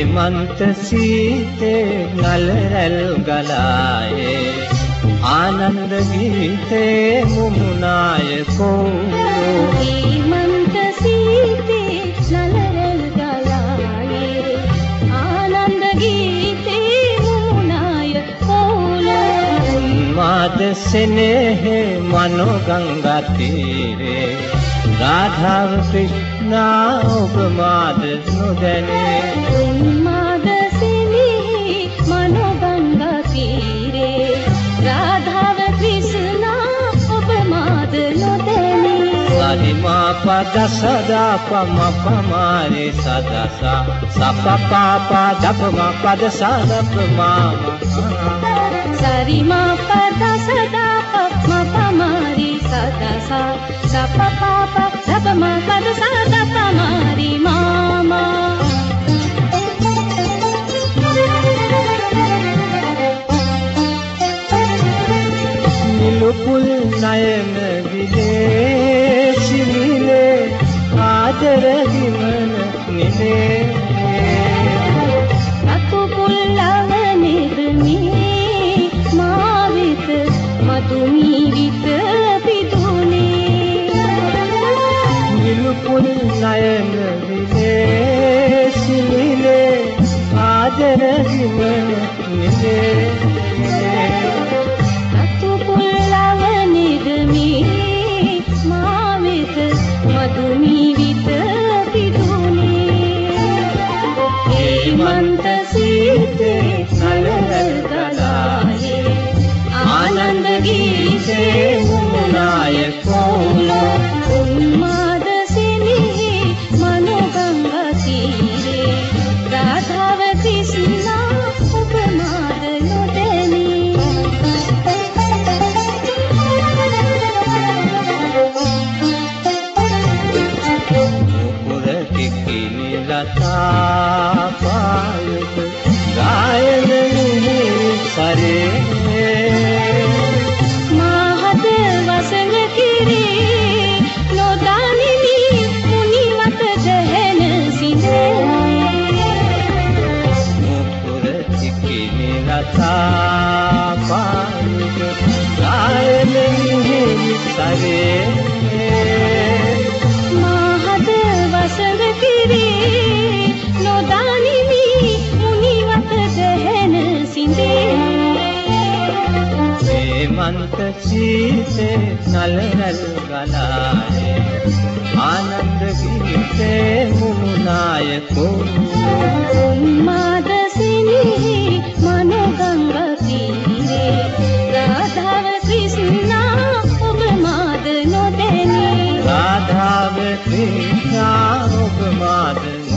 හේමන්ත සීතේ නලරැල් ගලායේ ආනන්ද ගීතේ මුමුණාය කෝ හේමන්ත සීතේ නලරැල් ගලායේ ආනන්ද ගීතේ මුමුණාය කෝ මාද සෙනෙහේ මනෝ ගංගා තීරේ राधाव कृष्णा प्रमाद नुदने उन्माद से मनोबंध तीरे राधाव कृष्णा उपमाद नुदने सदिमा पद सदा पम पमारे सदा सा सप पापा दप मा पद सा दप मा सरिमा पद सदा पम पमारे सदा सा सप නිලුපුල් නයන විලේ සිලිලේ ආදර දිමන නිලේ අකුපුල්ලව නිර්මී මාවිත මතුමී විත පිදුනේ නිලුපුල් නයන විලේ සිලිලේ ආදර දිමන නිලේ ගීතේ කිකිනි ලතා පායක ගායන සරේ මාහත වසඟ කිරේ නොදනිමි මුනිවත දැහැන සිඳේ හේමන්ත සීතේ නලරල් ගලායේ ආනන්ද ගීතේ මුමුණාය කෝ මාද නොදැනී රාධාව ක්‍රිෂ්ණා ඔබ මාද